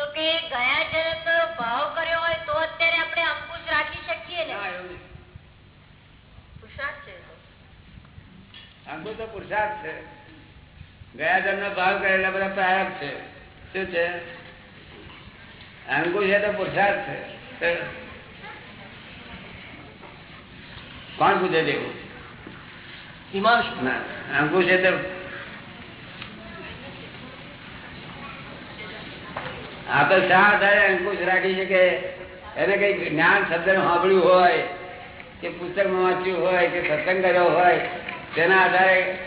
તો કે ગયા જન્મનો ભાવ કર્યો હોય તો અત્યારે આપણે અંકુશ રાખી શકીએ ને? ના એવું નહીં. પુરુષાર્થ છે એ તો. અંકુશ તો પુરુષાર્થ છે. ગયા જન્મ ભાવ કરેલા બધા પ્રારંભ છે. શું છે? અંકુશ એ તો પુરુષાર્થ છે. કોણ પૂછે છે એવું? ના, અંકુશ એ તો આ તો શા આધારે અંકુશ રાખી શકે. એને કઈ જ્ઞાન શબ્દ સાંભળ્યું હોય, કે પુસ્તકમાં વાંચ્યું હોય, કે સત્સંગ કર્યો હોય, તેના આધારે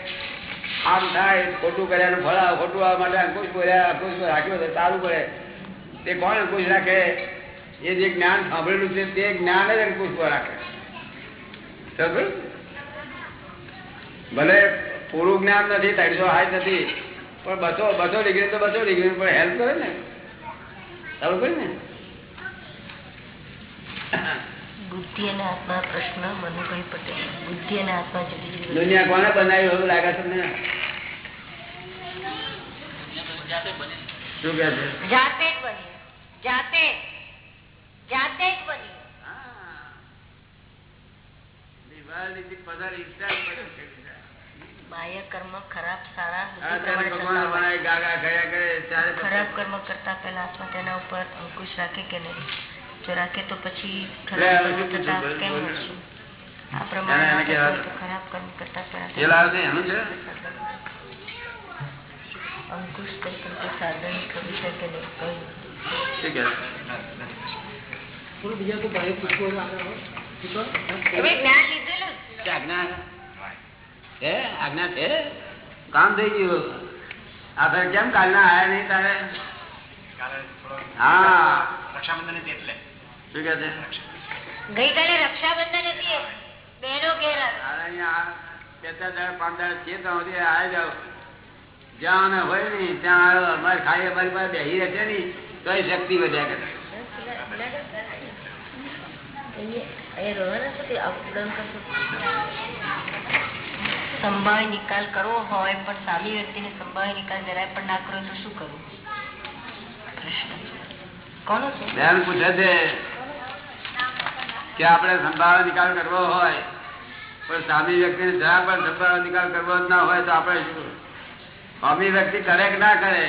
આમ થાય, ખોટું કર્યાનું ફળ ખોટું આવવા માટે અંકુશ બોલ્યા, અંકુશ રાખ્યો તો સારું પડે. તે કોણ અંકુશ રાખે? એ જે જ્ઞાન સાંભળેલું છે, તે જ્ઞાન જ અંકુશ રાખે. સમજ? ભલે પૂરું જ્ઞાન નથી, ત્રણસો હાઈ નથી, પણ બસો બસો ડિગ્રી તો બસો ડિગ્રી પણ હેલ્પ કરે ને. સારું કરે ને? બુદ્ધિ અને આત્મા પ્રશ્ન મનુભાઈ પટેલ. બુદ્ધિ અને આત્મા જુદી જુદી દુનિયા કોને બનાવી એવું લાગે તમને? શું કે છે? જાતે જ બની. જાતે જાતે જ બની. પધારી ઈચ્છા પડે. બાહ્ય કર્મ ખરાબ સારા આ બુદ્ધિ ત્યારે પ્રમાણે ભગવાન થતા હોય. બનાવી ગાગા કર્યા કરે ત્યારે ખરાબ કર્મ કરતા પહેલા આત્મા તેના ઉપર અંકુશ રાખે કે નહીં જો રાખે તો પછી લે, ખરાબ હવે કર્મ શું થતા પૂછ્યું? કેમ બોલ, બોલ. વધશું? આ એને- પ્રમાણે એને માટે કહેવાય. તો ખરાબ કર્મ કરતા પહેલા એ લાવે છે એનું છે અંકુશ કઈ રીતે સાધન કરી શકે નહીં કહ્યું શું કે એમણે જ્ઞાન લીધેલું છે આજ્ઞા છે આજ્ઞા છે કામ થઈ ગયું આ ફેર કેમ કાલના આયા નહીં તારે હા રક્ષાબંધન હતી એટલે શું કે છે ગઈકાલે રક્ષાબંધન હતી બહેનો ઘેર આવી. તારે અહીંયા બે ત્રણ દાડા, પાંચ દાડા છીએ તો સુધી આયા જાઓ જ્યાં અને હોય નહીં ત્યાં આવ્યો અમારે ખાઈ અમારી પાસે બેસી રહેશે નહીં તો એ શક્તિ વધ્યા કરે. સંભાળ નિકાલ કરવો હોય, પણ સામી વ્યક્તિને સંભાળ નિકાલ જરાય પણ ના કરો તો શું કરવું કોનો બેન પૂછે છે કે આપણે સંભાળ નિકાલ કરવો હોય, પણ સામી વ્યક્તિને જરા પણ સંભાળ નિકાલ કરવો ના હોય તો આપણે શું? સામી વ્યક્તિ કરે કે ના કરે?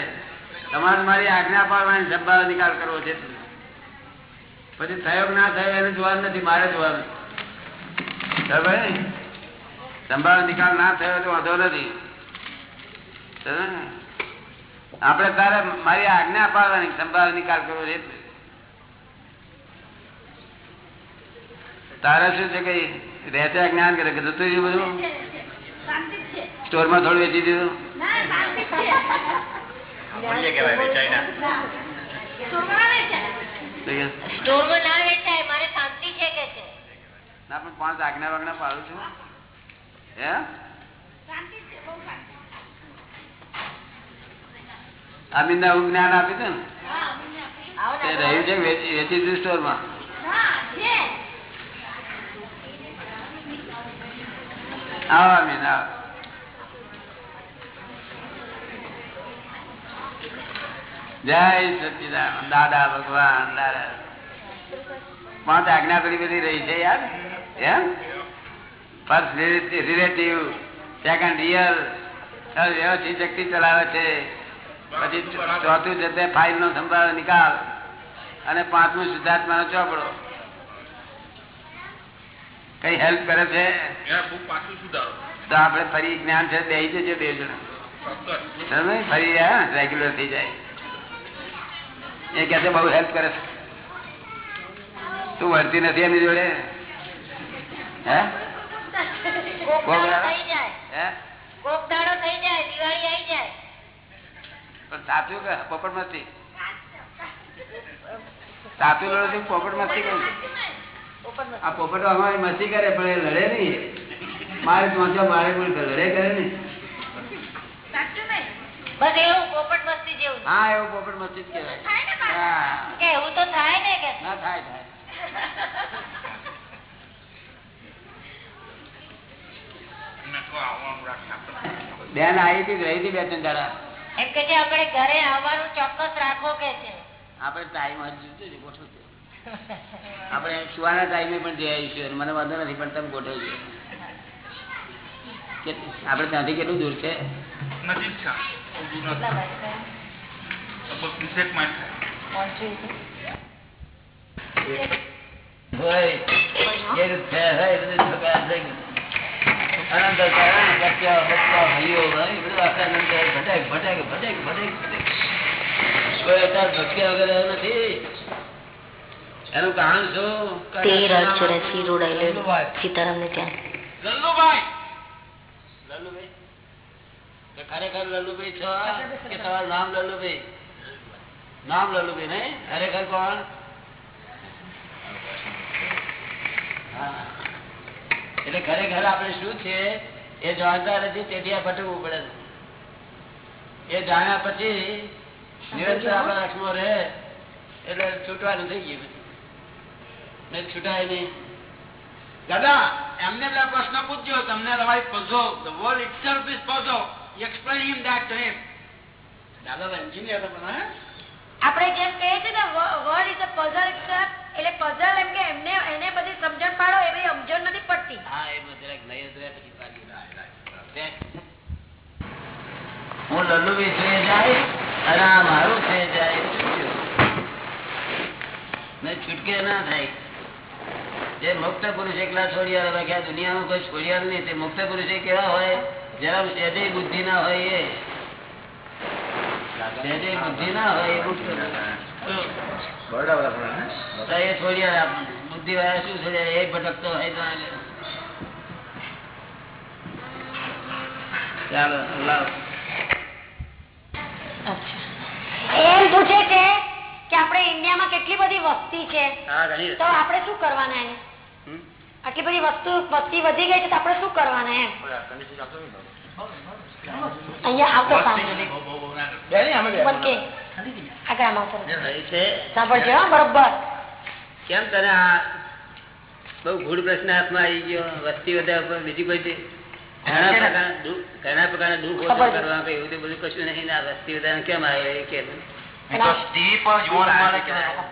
તમારે મારી આજ્ઞા પાડવાની સંભાળ નિકાલ કરવો છે. પછી થયો ના થયો એને જોવાનું નથી, મારે જોવાનું. બરાબર? સંભાળ નિકાલ ના થયો તો વાંધો નથી. આપણે તારે મારી આજ્ઞા પાડવાની સંભાળ નિકાલ કરવો એટલે. તારે શું છે કઈ રહેતા જ્ઞાન કરે કે જતું રહ્યું બધું? સ્ટોરમાં થોડું વેચી દીધું? મૂલ્ય કહેવાય વેચાયના સ્ટોરમાં ના વેચાય મારે શાંતિ છે કે છે? ના પણ પાંચ આજ્ઞા વાગના પાડું છું. હે? અમીનને આવું જ્ઞાન આપ્યું હતું ને? રહ્યું છે વેચી દીધું સ્ટોરમાં. આવો અમીન આવો. જય સચિદાન દાદા ભગવાન દાદા. પાંચ આજ્ઞા કરી બધી રહી છે યાર એમ ફર્સ્ટ રિલેટિવ સેકન્ડ રિયલ વ્યવસ્થિત વ્યક્તિ ચલાવે છે. પછી ચોથું છે તે ફાઇલ નો સંભાળ નિકાલ. અને પાંચમું નો ચોપડો. કઈ હેલ્પ કરે છે? તો આપણે ફરી જ્ઞાન છે બે જજો બે જણા. ફરી રેગ્યુલર થઈ જાય. એ કે બહુ હેલ્પ કરે છે. તું વર્તી નથી એની જોડે? હે? પોપટ મસ્તી સાચું લડે પોપટ મસ્તી કરું આ પોપટો અમારી મસ્તી કરે પણ એ લડે નહીં. મારે પહોંચો મારે પણ લડે કરે ને હા એવું પોપટ મસ્તી જ કહેવાય. હા. કે એવું તો થાય ને કે ના થાય થાય. બેન આવી હતી રહી હતી બે ત્રણ દાડા. એમ કે છે આપણે ઘરે આવવાનું ચોક્કસ રાખો કે છે? આપણે ટાઈમ જ ગોઠવજો. આપણે સુવાના ટાઈમે પણ જઈ આવીશું મને વાંધો નથી પણ તમે ગોઠવજો. આપણે ત્યાંથી કેટલું દૂર છે? નજીક છે. હોય અનંત કારણ બચ્ચા બચ્ચા ભાઈઓ ભાઈ બધું આખા અનંત ભટક ભટક ભટક ભટક ભટક કોઈ અત્યારે ભટક્યા વગર રહ્યો નથી. એનું કારણ શું? તેર આઠ ચોરાસી સીતારામ ને ત્યાં. લલ્લુભાઈ! લલ્લુભાઈ. ખરેખર લલ્લુભાઈ છો? કે તમારું નામ લલ્લુભાઈ? નામ લલ્લુભાઈ નહીં? ખરેખર કોણ? હા. એટલે ખરેખર આપણે શું છે? એ જાણતા નથી તેથી આ ભટકવું પડે એ જાણ્યા પછી નિરંતર આપણા હાથમાં રહે એટલે છૂટવાનું થઈ ગયું ને છૂટાય નહીં. દાદા એમને પેલા પ્રશ્ન પૂછ્યો તમને તમારી પઝો the world itself is puzzle you explain him that to him દાદા એન્જિનિયર હતા પણ, આપણે જેમ કહીએ છીએ ને world is a puzzle itself એટલે પઝલ એમ કે એમને એને બધી સમજણ પાડો એ બધી સમજણ નથી પડતી. હા એ જરાક લઈ હતું પછી પાડી દે. હું લલ્લુ વિશે જાય અને આ મારું છે જાય ને છૂટકે ના થાય. જે મુક્ત પુરુષ એકલા છોડિયાર બાકી આ દુનિયામાં કોઈ છોડિયાર નહીં તે મુક્ત પુરુષે કેવા હોય? જરા સહેજે બુદ્ધિ ના હોય એ. સહેજે બુદ્ધિ ના હોય એ મુક્ત તો એ છોડિયાર બુદ્ધિ વાળા શું છોડિયાર એ ભટકતો હોય તો આગળ. ચાલો એમ પૂછે છે કે આપણે ઇન્ડિયામાં કેટલી બધી વસ્તી છે? તો આપણે શું કરવાના એને હમ? આટલી બધી વસ્તુ વસ્તી વધી ગઈ છે તો આપણે શું કરવાના એમ? અહીંયા આવતો બરોબર. કેમ તને આ બહુ ગુડ પ્રશ્ન હાથમાં આવી ગયો? વસ્તી વધારે ઉપર બીજી કોઈ ઘણા પ્રકારના દુઃખ- ઘણા પ્રકારના દુઃખ. કરવા એવું બધું કશું નહીં ને વસ્તી વધારે કેમ આવે એ કેમ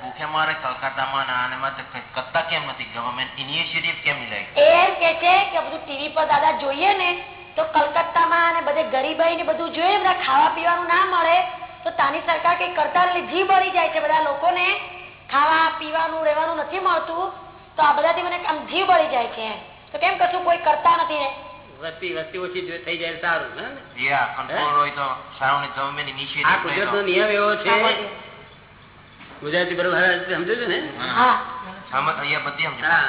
ભૂખે મારે કલકત્તામાં કરતા કેમ નથી? ગવર્મેન્ટ ઇનિશિયેટિવ કેમ લે એ કે છે કે બધું ટીવી પર દાદા જોઈએ ને તો કલકત્તામાં અને બધે ગરીબાઈ ને બધું જોઈએ બધા ખાવા પીવાનું ના મળે. તો તાની સરકાર કઈ કરતા જી બળી જાય છે બધા લોકોને. ખાવા પીવાનું રહેવાનું નથી મળતું. તો આ બધાથી મને આમ જીવ બળી જાય છે તો કેમ કશું કોઈ કરતા નથી વસ્તી વસ્તી ઓછી થઈ જાય સારું હે ને? યા કંટ્રોલ હોય તો સારું ગવર્મેન્ટ આ ઇનિશિયેટિવ ગુજરાત નો નિયમ એવો છે. ગુજરાતી બરોબર સમજો છો ને? હા. અહીંયા બધી હા.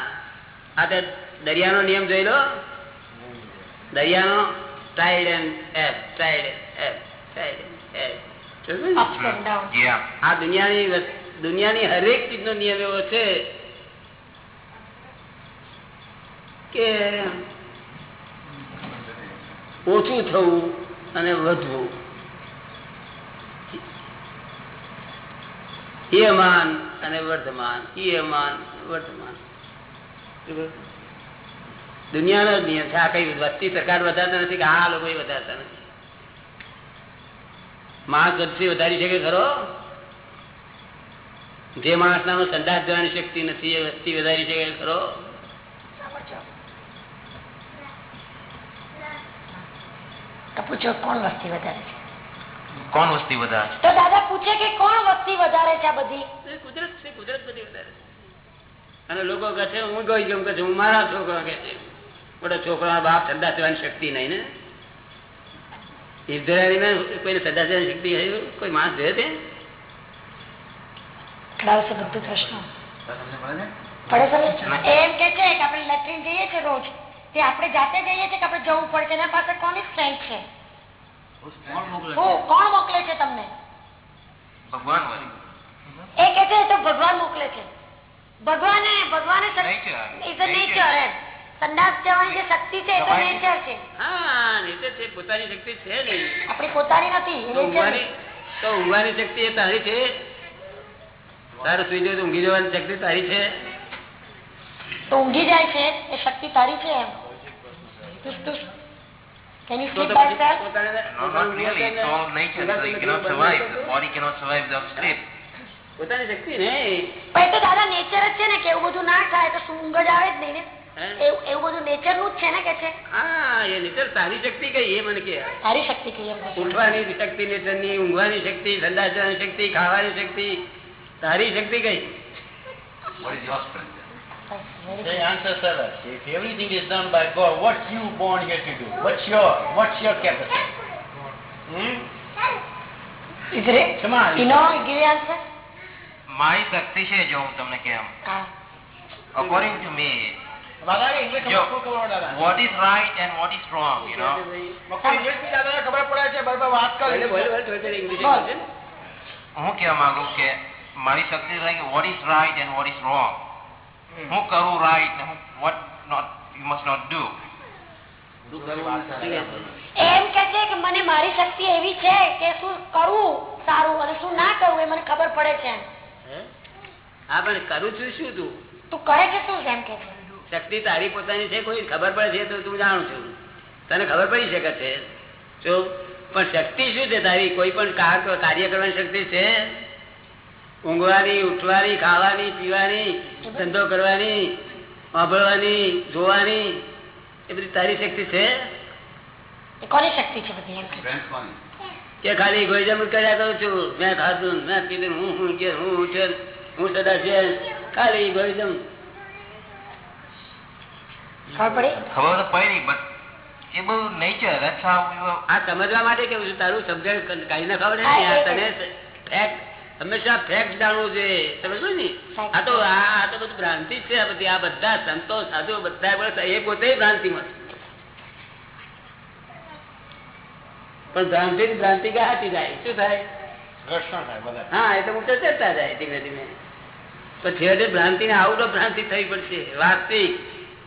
આ તે દરિયાનો નિયમ જોઈ લો. દરિયાનો tide and ebb tide ebb tide ebb ups and down યા આ દુનિયાની હરેક દુનિયાની હરેક ચીજનો નિયમ એવો છે કે ઓછું થવું અને વધવું. યમાન અને વર્ધમાન યમાન વર્તમાન. દુનિયાનો જ નિયમ છે. આ કઈ વસ્તી સરકાર વધારતા નથી કે આ લોકો વધારતા નથી? માણસ વસ્તી વધારી શકે ખરો? જે માણસ ના સંદાસ જવાની શક્તિ નથી એ વસ્તી વધારી શકે ખરો? તો પૂછો કોણ વસ્તી વધારે છે? કોણ વસ્તી વધારે? તો દાદા પૂછે કે કોણ વસ્તી વધારે છે બધી? કુદરત છે કુદરત બધી વધારે છે. અને લોકો કહે છે હું ગઈ ગયું કહે હું મારા છોકરા કે છે. મોટા છોકરા બાપ ઠંડા જવાની શક્તિ નહીં ને? કોઈને સંદાસ શક્તિ કોઈ માણસ જોયે છે? ખડાવશે બધું પ્રશ્ન. એમ કે છે કે આપણે લેટ્રિન જઈએ છીએ રોજ. તે આપણે જાતે જઈએ છીએ કે આપણે જવું પડે એના પાસે કોની સ્ટ્રેન્થ છે? કોણ મોકલે છે તમને? ભગવાન એ કે છે તો ભગવાન મોકલે છે. ભગવાને ભગવાને. ઇઝ અ નેચર એમ. સંદાસ જવાની જે શક્તિ છે એ તો નેચર છે હા નીચે છે પોતાની શક્તિ છે નહીં આપણી પોતાની નથી તો ઊંઘવાની શક્તિ એ તારી છે તારું સુઈ જાય તો ઊંઘી જવાની શક્તિ તારી છે તો ઊંઘી જાય છે એ શક્તિ તારી છે એમ તો બાય પછી સેલ્ફ પોતાને- No, not really. It's all nature. So you cannot survive. The body cannot survive without sleep. પોતાની શક્તિ નહીં પણ એ તો દાદા નેચર જ છે ને કે એવું બધું ના થાય તો શું ઊંઘ જ આવે જ નહીં ને? એવું એવું બધું નેચર નું જ છે ને કે છે હા એ નીચર તારી શક્તિ કઈ એ મને કે સારી શક્તિ કહીએ એમ કહે છે. ઉઠવાની શક્તિ નીચરની ઊંઘવાની શક્તિ ઠંડા જવાની શક્તિ ખાવાની શક્તિ તારી શક્તિ કઈ What is your strength? Very The answer, sir, if everything is done by God, what you born here to do? What's your what's your capacity? Hmm? good. Is it? Come on. You know, give you answer? મારી શક્તિ છે જો હું તમને કેમ હા. According to me વાત બોલે, કરી બોલે, બોલે, થોડી થોડી ઇંગ્લિશ બોલ. બોલજે ને. હું કહેવા માંગુ કે મારી શક્તિ થાય કે what is right and what is wrong હું કરું રાઈટ ને હું what not you must not do એમ કે છે કે મને મારી શક્તિ એવી છે કે શું કરવું સારું અને શું ના કરવું એ મને ખબર પડે છે. હા? પણ કરું છું શું તું? તું કરે કે શું એમ કે છે? શક્તિ તારી પોતાની છે કોઈ? ખબર પડે છે તો તું જાણું છું. તને ખબર પડી શકે છે? જો પણ શક્તિ શું છે તારી? કોઈ પણ કાર્ય કરવાની શક્તિ છે? ઊંઘવાની ઉઠવાની ખાવાની પીવાની ધંધો કરવાની સાંભળવાની જોવાની એ બધી તારી શક્તિ છે? કોની શક્તિ છે બધી. કે? ખાલી ગોઈજમ કર્યા કરું છું. મેં ખાધું મેં પીધું હું હું કે હું છે હું સદા છે. ખાલી ગોઈજમ ખબર તો પડી બટ એ બધું નેચર દેટ્સ હાઉ યુ આ સમજવા માટે કેવું છું તારું સમજણ કાઢી ના ખબર હા, નહીં આ એ તને ફેક્ટ હંમેશા ફેક્ટ જાણવું જોઈએ સમજો ને? આ તો આ આ તો બધું ભ્રાંતિ છે. આ બધી આ બધા સંતો સાધુ બધા એ પોતે ભ્રાંતિમાં. પણ ભ્રાંતિ ભ્રાંતિ ગાતી જાય શું થાય? હા એ તો ઊંચો ચડતા જાય ધીમે ધીમે. તો છેવટે ભ્રાંતિ ને આવું તો ભ્રાંતિ થઈ પડશે. વાસ્તવિક.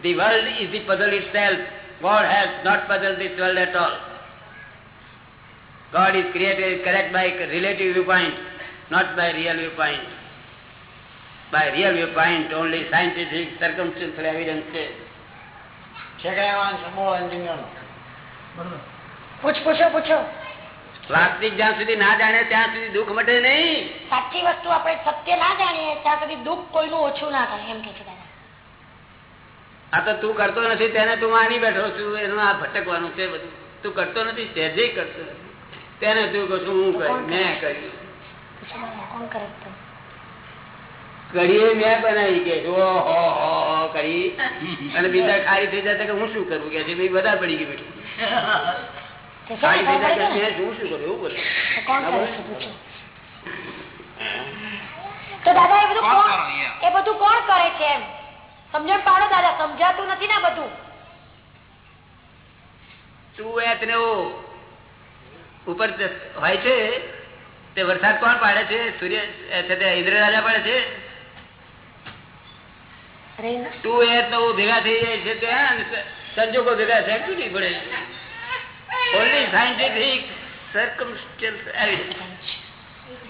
The world is the puzzle itself. God has not puzzled this world at all. God is created correct by relative viewpoint, not by real viewpoint. By real viewpoint, only scientific circumstantial evidence છે. છે કે એવા સમૂહ એન્જિનિયરનો પૂછ પૂછો પૂછો વાસ્તવિક જ્યાં સુધી ના જાણે ત્યાં સુધી દુઃખ મટે નહીં સાચી વસ્તુ આપણે સત્ય ના જાણીએ ત્યાં સુધી દુઃખ કોઈનું ઓછું ના થાય એમ કે છે આ તો તું કરતો નથી તેને તું માની બેઠો છું એનું આ ભટકવાનું છે બધું. તું કરતો નથી સહેજે કરતો તેને તું કહું હું કર્યું મેં કર્યું. કોણ કરે છે? કઢીએ મેં બનાવી કે જો હો હો હો કરી. અને બીજા ખારી થઈ કે હું શું કરું? કે ભાઈ બધા પડી ગઈ બેઠું. ખારી થઈ જાય શું શું કરું એવું બોલે. તો દાદા એ બધું કોણ કરે, yeah. એ બધું કોણ કરે છે એમ? સમજણ પાડો દાદા સમજાતું નથી ને બધું. તું એ ઉપર હોય છે તે વરસાદ કોણ પાડે છે? સૂર્ય ઇન્દ્ર રાજા પાડે છે? અરે તું એ તો ભેગા થઈ જાય છે ત્યાં સંજોગો ભેગા થાય નહીં પડે. Only scientific circumstance evidence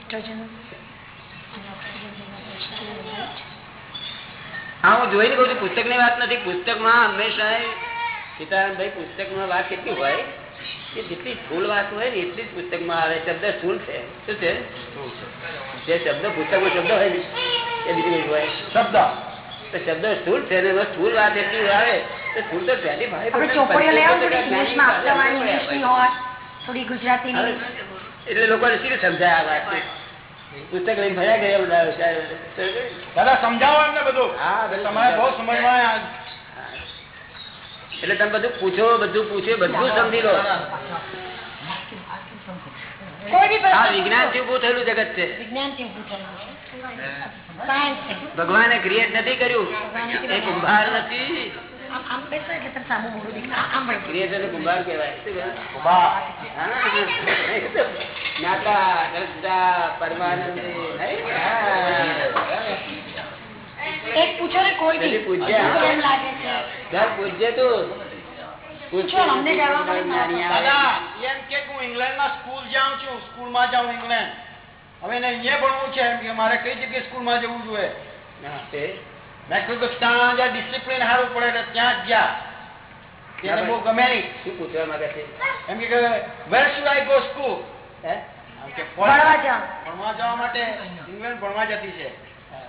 nitrogen and oxygen and H2O, હા હું જોઈને કહું છું પુસ્તકની વાત નથી. પુસ્તકમાં હંમેશા સીતારામભાઈ પુસ્તકમાં વાત કેટલી હોય કે જેટલી સ્થૂળ વાત હોય ને એટલી જ પુસ્તકમાં આવે. શબ્દ સ્થૂળ છે. શું છે? જે શબ્દ પુસ્તકમાં શબ્દ હોય ને એ બીજું હોય. શબ્દ. તો શબ્દ સ્થૂળ છે ને સ્થૂળ વાત એટલી આવે તો સ્થૂળ તો પહેલી ભાઈ થોડી ગુજરાતીની. એટલે લોકોને શી સમજાય આ વાત? પુસ્તક લઈને ફર્યા ગયા બધા દાદા સમજાવો એમને બધું. હા, તમારે બહુ સમજાવો. સમજમાં એટલે તમે બધું પૂછો બધું પૂછો બધું સમજી લો. ભગવાને ક્રિએટ નથી કર્યું. એ કુંભાર નથી. આમ આમ બેસો એટલે તમે સામું મોઢું દેખાય આમ વળી ક્રિએટર કુંભાર કહેવાય શું કહેવાય? વાહ. હા. જ્ઞાતા, દ્રષ્ટા, પરમાનંદી. એક પૂછો ને કોઈ બી જલ્દી કેમ લાગે છે ઘર પૂછજે તું પૂછો અમને જવાબ મળે ને. જ્ઞાની આવે. દાદા એમ કે હું ઇંગ્લેન્ડમાં સ્કૂલ જાઉં છું સ્કૂલમાં જાઉં ઇંગ્લેન્ડ હવે એને અહીંયા ભણવું છે એમ કે મારે કઈ જગ્યાએ સ્કૂલમાં જવું જોઈએ હા, તે. ત્યાં જ્યાં ડિસિપ્લિન સારું પડે ત્યાં જ ગયા. એને બહુ ગમે નહીં. શું પૂછવા માંગે છે? એમ કે where should I go school હે? ભણવા જવા માટે ઇંગ્લેન્ડ ભણવા જતી છે.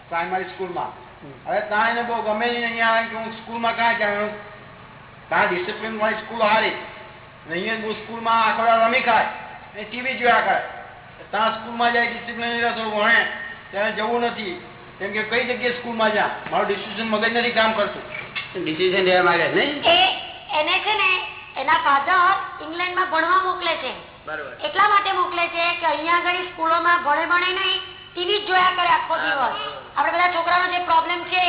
પ્રાઇમરી સ્કૂલમાં હવે ત્યાં એને બહુ ગમે નહીં અહીંયા આવે કે હું સ્કૂલમાં કાં જાઉં? ત્યાં ડિસિપ્લિન વાળી સ્કૂલ હારી. અહીંયા બહુ સ્કૂલમાં આખો રમી ખાય. ને ટીવી જોયા કરે. ત્યાં સ્કૂલમાં જાય ડિસિપ્લિન થોડું ભણે. ત્યાં જવું નથી. કેમ કે કઈ જગ્યાએ સ્કૂલમાં જા? મારું ડિસિઝન મગજ નથી કામ કરતું. ડિસિઝન લેવા માંગે નહીં? એ એને છે ને એના ફાધર ઇંગ્લેન્ડમાં ભણવા મોકલે છે. બરોબર. એટલા માટે મોકલે છે કે અહીંયા આગળ સ્કૂલોમાં ભણે ભણે નહીં ટીવી જ જોયા કરે આખો દિવસ. આપણે બધા છોકરાનો જે પ્રોબ્લેમ છે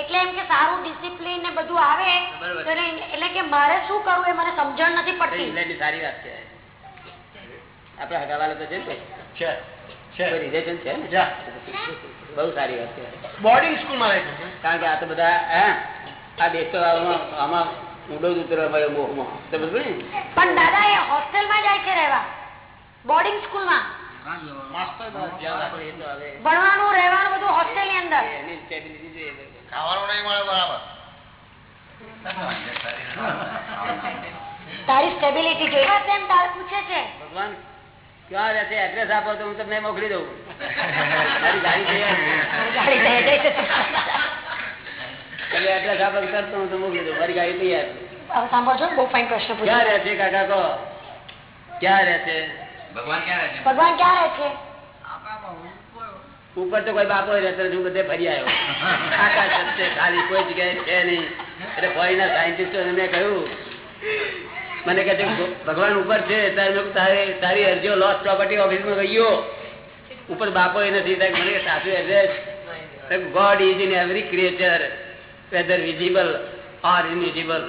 એટલે એમ કે સારું ડિસિપ્લિન ને બધું આવે એટલે કે મારે શું કરવું એ મને સમજણ નથી પડતી. સારી વાત છે. આપણે હગાવાલા તો છે? છે રિલેશન છે ને? જા. બહુ સારી વાત છે. બોર્ડિંગ સ્કૂલમાં છે. કારણ કે આ તો બધા હે? આ દેશ આમાં આમાં ઊંડો જ ઉતરવા મળ્યો મોહમાં. તો બધું ને? પણ દાદા એ હોસ્ટેલમાં જાય છે રહેવા? બોર્ડિંગ સ્કૂલમાં ભણવાનું રહેવાનું બધું હોસ્ટેલની અંદર? એની stability જોઈએ. ખાવાનું નહીં મળે બરાબર. તારી સ્ટેબિલિટી જોઈએ તેમ તારે પૂછે છે. ભગવાન ક્યાં રહે છે એડ્રેસ આપો તો હું તમને મોકલી દઉં. મારી ગાડી તૈયાર એડ્રેસ આપો કરતો હું તો મોકલી દઉં. મારી ગાડી તૈયાર. સાંભળજો બહુ પ્રશ્ન પૂછ્યો. છે કાકા કહો ક્યાં રહે ભગવાન ક્યાં રહે છે? ભગવાન ક્યાં રહે છે? ઉપર તો કોઈ બાપો રહેતો હું બધે ફરી આવ્યો. આકાશ ખાલી કોઈ જગ્યાએ છે નહીં. એટલે ફોરીના સાયન્ટિસ્ટો મેં કહ્યું. મને કહે છે ભગવાન ઉપર છે તારે તારી અરજીઓ લોસ પ્રોપર્ટી ઓફિસમાં ગયો ઉપર બાપો એ નથી મને સાચું address God is in every creature whether visible or invisible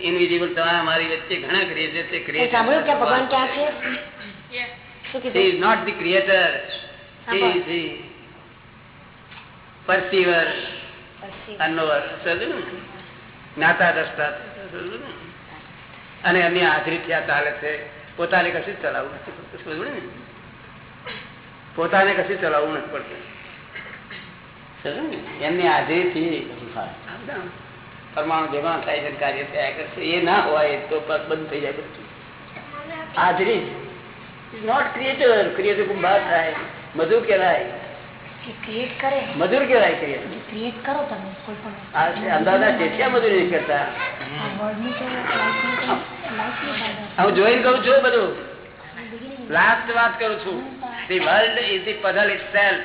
invisible તમારા મારી વચ્ચે ઘણા ક્રિએચર છે એ સાંભળ્યું કે ભગવાન ક્યાં છે? શું He કીધું is not the creator. He is the perceiver and knower. સમજ્યું ને? જ્ઞાતા દ્રષ્ટા ને? અને એમની હાજરી થયા ચાલે છે? પોતાને કશું ચલાવવું નથી પડતું. ને? પોતાને કશું ચલાવવું નથી પડતું. એમની હાજરીથી પરમાણુ જેમાં થાય છે કાર્ય થયા કરશે એ ના હોય તો બંધ થઈ જાય બધું. હાજરી નોટ ક્રિએટર ક્રિએટર કુંભાર થાય. બધું કહેવાય. મજૂર ક્રિએટ કરો? તમે કોઈ પણ મજૂરી કરતા હું જોઈને કહું છું બધું. લાસ્ટ વાત કરું છું. The world is the puzzle itself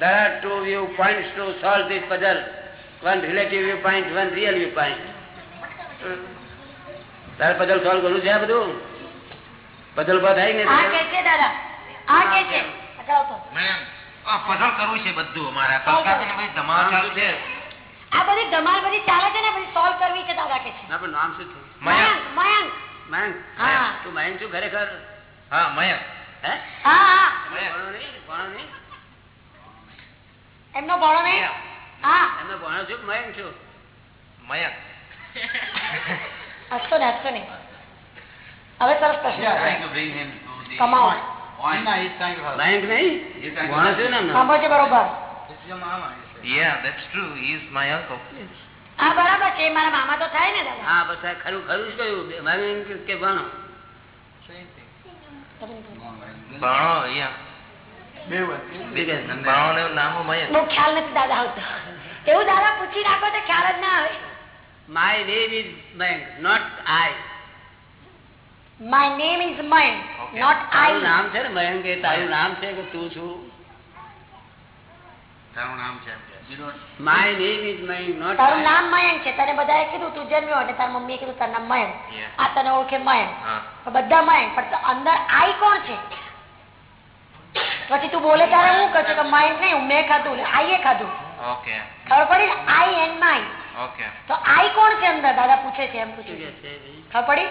there are two view points to solve this puzzle. One relative view point one real view point તારે પઝલ સોલ્વ કરવું છે આ બધું? પઝલ પર થાય ને આ કે છે દાદા? આ કે છે? આગળ તો. મેમ પઝલ કરવું છે બધું અમારે. કલકાતા બધી ધમાલ ચાલુ છે? આ બધી ધમાલ બધી ચાલે છે ને બધી સોલ્વ કરવી છે દાદા કે છે. ના પણ નામ શું છે? મયંક. મયંક મયંક. હા. તું મયંક છું ખરેખર? હા મયંક. હે? હા હા. એમનો ભણો નહીં ભણો નહીં. એમનો ભણો નહીં? હા. એમનો ભણો છું મયંક છું? મયંક. હસતો ને હસતો ને. હવે સરસ પ્રશ્ન Trying to bring him to the કમાઓ point. No, he's trying to help. Mayank નહીં ભણો છું ને એમનો સાંભળજો બરોબર? This is your mama. yeah that's true. He is my uncle. હા બરાબર છે. મારા મામા તો થાય ને દાદા? હા બસ ખરું ખરું જ કહ્યું. મારે એમ કે- કે ભણો. ભણો yeah. બે વાત ભણો ને નામ મયંક બહુ ખ્યાલ નથી દાદા આવતો. એવું દાદા પૂછી નાખો તો ખ્યાલ જ ના આવે. My name is Mayank not I my name is Mayank Okay. Not તારું આઈ નામ છે ને મયંક એ તારું નામ છે કે તું છું? તારું નામ છે my name is Mayank not તારું નામ મયંક છે. તને બધાએ કીધું તું જન્મ્યો એટલે તારી મમ્મીએ કીધું તારું નામ મયંક. આ તને ઓળખે મયંક બધા મયંક પણ તો અંદર આઈ કોણ છે? પછી તું બોલે ત્યારે હું કહું છું કે મયંક નહીં મેં ખાધું આઈએ ખાધું. ઓકે ખબર પડી? આઈ એન્ડ માય ઓકે તો આઈ કોણ છે અંદર? દાદા પૂછે છે એમ પૂછે છે? ખબર પડી?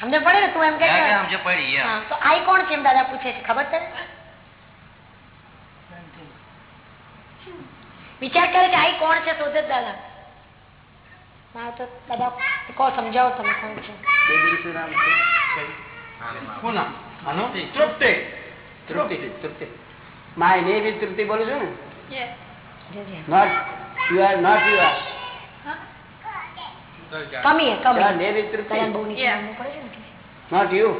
સમજ પડે ને તું એમ કે yeah, yeah, સમજ પડી તો આઈ કોણ છે એમ દાદા પૂછે છે ખબર તને? વિચાર કરે કે આઈ કોણ છે શોધે દાદા. હા તો દાદા કહો સમજાવો તમે કોણ છે? My name? ઇઝ તૃપ્તિ. બોલું છું ને. Not you are not you are કમી હે કમી નેમ ઇઝ તૃપ્તિ કલ્યાણ બહુ નીચે આવવું પડે છે ને. Not you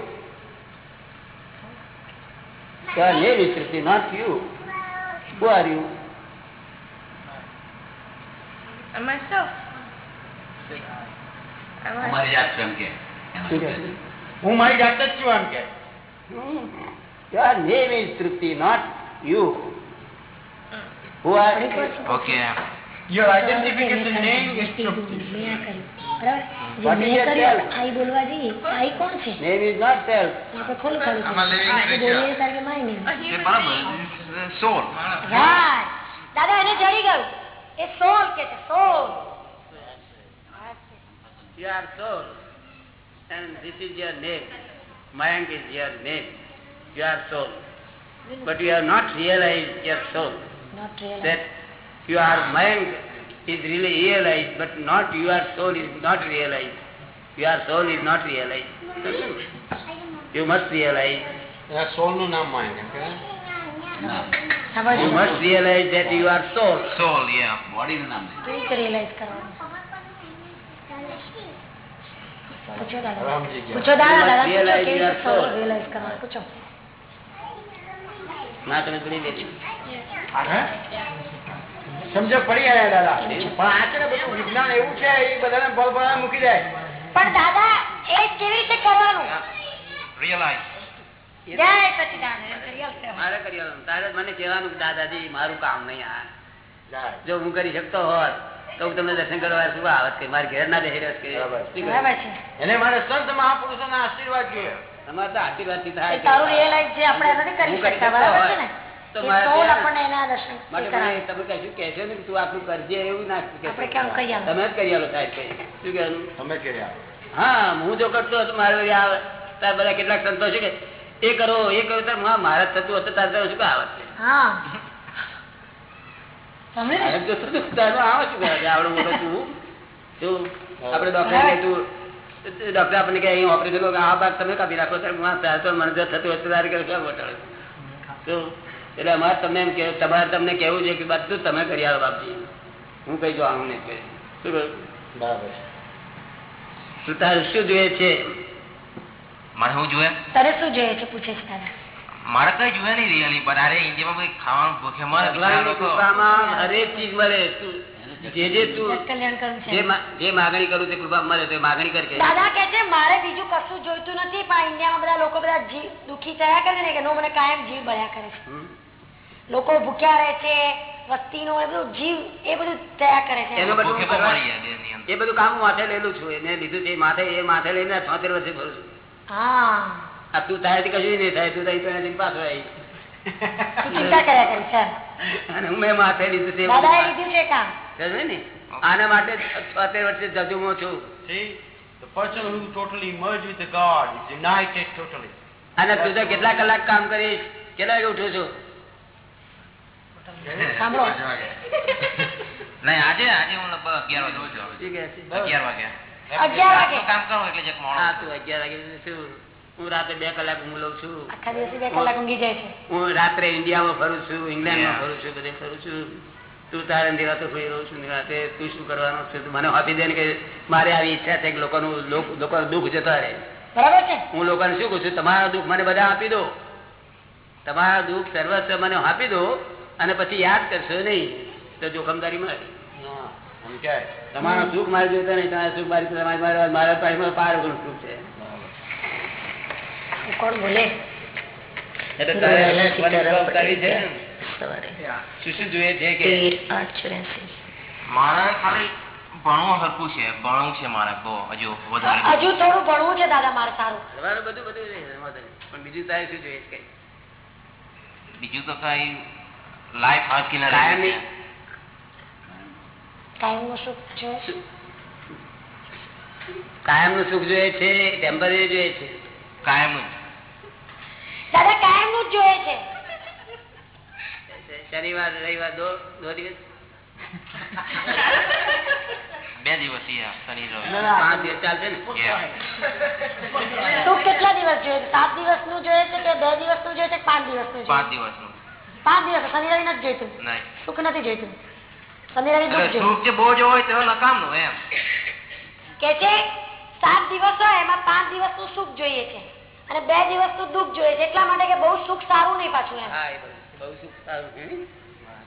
Your name is Shruti, not you. Who are you? And myself. I'm અમારી જાત છે એમ કે? હું મારી જાત જ છું એમ કે Hmm. Your name is Shruti, not you. Who are you? Okay. Your identification name is Trupti મેં આ your Name is not દાદા એને જડી ગયું એ સોલ કે છે soul You are soul. And this is your name. Mayank is your name. You are soul. But you have not realized your soul. Not real That you are Mayank is really realized, but not your soul is not realized. Your soul is not realized. You must realize. એના સોલ નું નામ my એમ કે You must realize that you are soul. સોલ યા બોડીનું નામ નહીં કેવી રીતે realise કરવાનું પૂછો દાદા સમજી ગયા. પૂછો દાદા દાદા પૂછો Realize કેવી your રીતે સોલ soul. રિયલાઇઝ કરવાનું પૂછો ના તમે ભૂલી લેજો. સમજણ પડી આવ્યા દાદા. પણ આ છે ને બધું વિજ્ઞાન એવું છે એ બધાને બળ બળ મૂકી દે. પણ દાદા એ કેવી રીતે કરવાનું? રિયલાઇઝ જય સચિદાનંદ રિયલ છે મારે કરી આવવાનું. તારે મને કહેવાનું કે દાદાજી મારું કામ નહીં આ. જો. હું કરી શકતો હોત તો હું તમને દર્શન કરવા શું આવત કે મારે ઘેર ના એને મારે સંત મહાપુરુષોના આશીર્વાદ જોઈએ. અમારે તો આશીર્વાદથી એ થાય હું કરી શકતા બરાબર છે ને? તો એ મારે સોલ ત્યાં- આપણને એના દર્શન માટે એ કરાવે. મને તમે કશું કહેશો ને કે તું આટલું કરજે એવું ના કહેશો. આપણે કેમ કરી આલો? તમે જ કરી આલો સાહેબ કઈ. શું કહેવાનું તમે કે યાર. હા હું જો કરતો હતો મારે વળી આ તાર બધા કેટલાક સંતો છે કે એ કરો એ કરો મારે થતું હતું તારે શું કે આવત હતું આપણે ડોક્ટર તું ડોક્ટર આપણને કે અહીં ઓપરેશન આ ભાગ તમે કાપી રાખો તો મને જો થતું હોય તો તારે શું એટલે અમારે તમને એમ કે તમારે તમને કેવું છે કે બધું તમે કરી આવો બાપજી. હું કઈ નહીં શું બરાબર શું તારે શું જોઈએ છે? મારે શું જોઈએ? તારે શું જોઈએ છે? પૂછે છે તારે. મારે કઈ જોયે નહીં રિયલી પણ અરે ઇન્ડિયામાં કોઈ ખાવાનું ભૂખે. કૃપામાં હરેક ચીજ મળે. તું જે જે તું કલ્યાણ કરું જે જે માગણી કરું તે કૃપા મળે તો માગણી કર દાદા કે છે મારે બીજું કશું જોઈતું નથી પણ ઇન્ડિયામાં બધા લોકો બધા જીવ દુખી થયા કરે ને કે નો મને કાયમ જીવ બળ્યા કરે છે. લોકો ભૂખ્યા રહે છે વસ્તીનો એ બધું જીવ એ બધું થયા કરે છે. એનું બધું. એ બધું કામ માથે લેલું છું એને લીધું છે માથે એ માથે લઈને છોતેર વર્ષે ભરું છું. હા. તું તારાથી કશું નહીં થાય તું તો અહીં પાછો આવી. ને આના માટે છોતેર વર્ષે જજુમો છું. અને તું કેટલા કલાક કામ કરીશ? કેટલા વાગે ઉઠું છું? સાંભળો. નહીં આજે આજે હું અગિયાર વાગે છે અગિયાર વાગે અગિયાર વાગે? કામ કરું એટલે જક મોડું હા અગિયાર વાગે શું? હું રાતે બે કલાક ઊંઘ લઉં છું. આખા દિવસે બે કલાક ઊંઘી જાય છે. હું રાત્રે ઇન્ડિયામાં ફરું છું ઇંગ્લેન્ડમાં Yeah. ફરું છું બધે ફરું છું. તું તારે નિરાતે ફરી રહું છું નિરાતે તું શું કરવાનો છે? મને આપી દે કે મારે આવી ઈચ્છા છે કે લોકોનું લોક- લોકોનું દુઃખ જતા રહે. બરાબર છે? હું લોકોને શું કહું છું? તમારા દુઃખ મને બધા આપી દો. તમારા દુઃખ સર્વસ્વ મને આપી દો. અને પછી યાદ કરશો નહીં તો જોખમદારી મારી હા, તમારું સુખ મારે જોતા નહીં તમારું સુખ મારી તમારી મારા મારા પાસે પાર ઘણું સુખ છે. કોણ બોલે? ભણવું હરખું છે ભણવું છે મારે હજુ વધારે હજુ થોડું ભણવું છે દાદા મારે સારું. બધું બધું. પણ બીજું તારે શું જોઈએ કઈ? બીજું તો કઈ લાઈફ હાથ કિનારે કાયમ. કાયમનું સુખ છે? કાયમનું સુખ જોઈએ છે ટેમ્પરરી જોઈએ છે. કાયમ જ. દાદા કાયમનું જ જોઈએ છે. શનિવાર રવિવાર દો દો દિવસ. બે દિવસ યા શનિ ના, ના, પાંચ દિવસ ચાલશે ને. સુખ કેટલા દિવસ જોઈએ છે? સાત દિવસનું જોઈએ છે કે બે દિવસનું જોઈએ છે પાંચ દિવસનું પાંચ દિવસ દિવસનું. પાંચ દિવસ શનિ રવિ નથી જોઈતું. સુખ નથી જોઈતું. શનિ રવિ સુખ જે બહુ જો હોય તો નકામનું એમ. કે છે સાત દિવસ હોય એમાં પાંચ દિવસનું સુખ જોઈએ છે. અને બે દિવસનું દુઃખ જોઈએ છે. એટલા માટે કે બહુ સુખ સારું નહીં પાછું એમ. બહુ બહુ સુખ સારું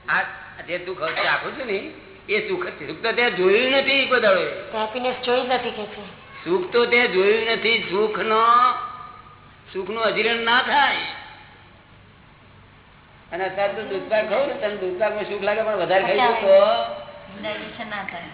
આ જે દુઃખ આખું છે ને એ સુખ સુખ તો ત્યાં જોયું નથી કોઈ દાડો હેપીનેસ જોઈ નથી કે છે. સુખ તો તે જોયું નથી. સુખ નો સુખનું અધિરણ ના થાય. અને અત્યારે તો દૂધપાક ખાવ ને તને દૂધપાકમાં સુખ લાગે પણ વધારે ખાઈ તો Indigestion ના થાય.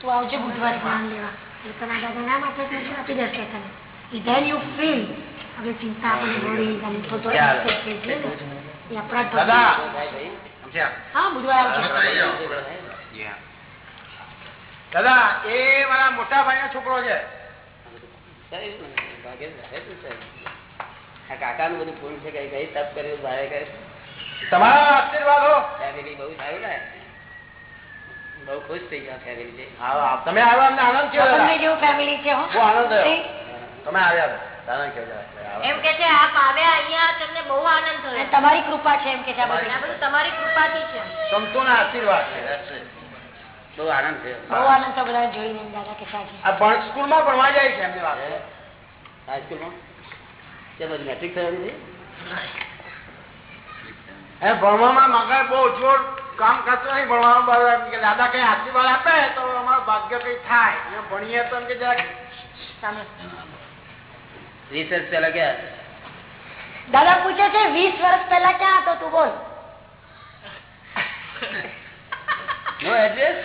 તે આવજે બુધવારે લેવા. એટલે દાદા નામ આપે આપી દેશે તને. ધેન યુ ફીલ હવે ચિંતા આપણે વળી અને થોડો ચાલો. upset થઈ ગયો ને. એ આપણા દાદા! હા બુધવારે દાદા એ મારા મોટા ભાઈ નો છોકરો છે. કાકા નું બધું ફૂલ છે કઈ કઈ તપ કર્યું ભાઈ કઈ તમારા આશીર્વાદ હો. ફેમિલી બહુ સારું ને. બહુ ખુશ થઈ ગયા ફેમિલી છે. હા, હા. તમે આવ્યા અમને આનંદ થયો દાદા. ફેમિલી છે આનંદ તમે આવ્યા. એમ કે છે આપ આવ્યા અહીંયા તમને બહુ આનંદ થયો. તમારી કૃપા છે એમ કે છે આ બધી. તમારી કૃપાથી છે. સંતોના આશીર્વાદ છે. બહુ આનંદ થયો. બહુ આનંદ તો બધા જોઈને દાદા કે સાચી આ ભણ સ્કૂલમાં ભણવા જાય છે એમની વાત. હાઈસ્કૂલમાં તે બધું મેટ્રિક થયું નથી એ ભણવામાં મગજ બહુ જોર કામ કરતો નહીં ભણવામાં બરાબર કે દાદા કઈ આશીર્વાદ આપે તો અમારું ભાગ્ય કઈ થાય. ભણીએ તો એમ કે જરાક સામે વર્ષ પેલા ક્યાં દાદા પૂછે છે વીસ વર્ષ પહેલા ક્યાં હતો તું બોલ. નો એડ્રેસ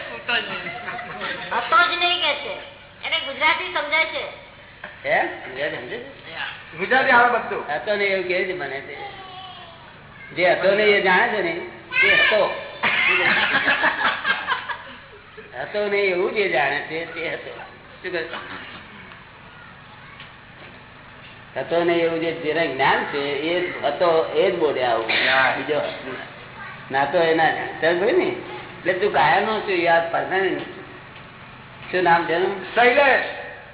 હતો જ નહીં કે છે. એને ગુજરાતી સમજાય છે. ગુજરાતી સમજે છે? ગુજરાતી આવે બધું. હતો ને એવું કેવી રીતે બને જે હતો નહીં એ જાણે છે ને. તે હતો. હતો નહીં એવું જે જાણે છે તે હતો. શું કહે? હતો ને એવું જે જેને જ્ઞાન છે એ હતો એ જ બોલે આવું. બીજો ના તો એના ભાઈ ને? એટલે તું કાયમ નો છું યાદ પરમાનન્ટ શું નામ છે એનું? શૈલેષ.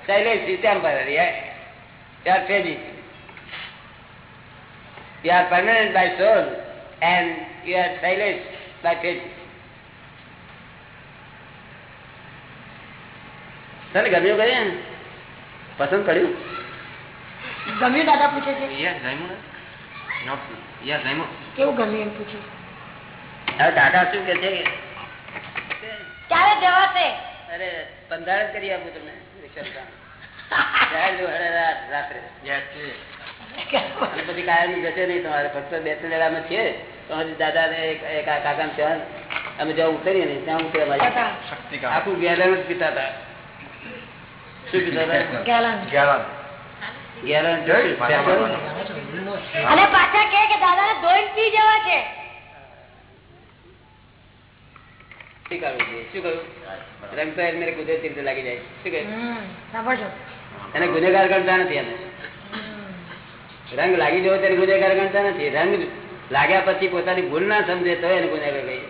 શૈલેષ સિત્યાંબર યાર જી You are permanent by soul and you are silent by faith. તને ગમ્યું કઈ પસંદ પડ્યું ગમ્યું દાદા પૂછે છે? Yes, Raimund. Not, yes, Raimund. કેવું ગમ્યું એમ પૂછે? હવે કાકા શું કે છે? ક્યારે જવાશે અરે પંદર કરી આપું તમને રિક્ષા જાહેર જો હરે રાત રાત્રે. અને કાયમ જશે નહીં તમારે. ફક્ત બે ત્રણ જણામાં છીએ તો હજી દાદા ને એક એક આ કાકા ત્યાં અમે જ્યાં ઉતરીએ ને ત્યાં ઉતરે અમારી આખું ગેલન જ પીતા હતા. શું પીતા હતા? ગેલન. ગેલન? અને પાછા કે કે દાદાને ધોઈ પી જવા છે. ગુનેગાર ગણતા નથી અમે રંગ લાગી જવો ત્યારે ગુનેગાર ગણતા નથી. રંગ લાગ્યા પછી પોતાની ભૂલ ના સમજે તો એને ગુનેગાર કહીએ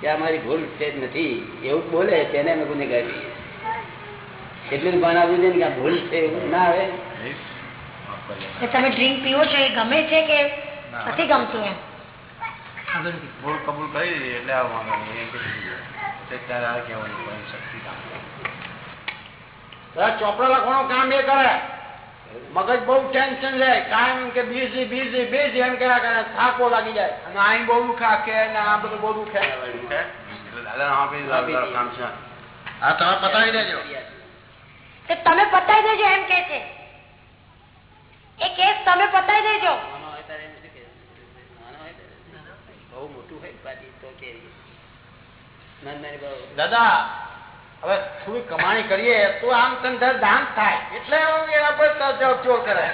કે અમારી ભૂલ છે નથી. એવું બોલે તેને અમે ગુનેગાર કહીએ એટલું જ ભાન આવવું જોઈએ ને કે આ ભૂલ છે એવું ના આવે. કે તમે ડ્રિંક પીવો છો એ ગમે છે કે નથી ગમતું એમ? ભૂલ કબૂલ કરી દીધી એટલે આ વાંધો નહીં. એ કીધું. તે ત્યારે આ કહેવાનું કોઈ શક્તિ કામ કરે. દાદા ચોપડા લખવાનું કામ એ કરે. મગજ બહુ ટેન્શન લે. કાયમ કે બીઝી બીઝી બીઝી એમ કર્યા કરે. થાકો લાગી જાય. અને આઈ બહુ દુખે આખે ને આ બધું બહુ દુખે એટલે દાદાને આપી દીધું, આપી દાદા કામ છે. હા તમે પતાવી દેજો. કે તમે પતાવી દેજો એમ કે છે. એ કેસ તમે પતાવી દેજો. બહુ મોટું હોય તો દાદા હવે થોડી કમાણી કરીએ તો આમ તને દર દાન થાય. એટલે એના પર ચોર કરે.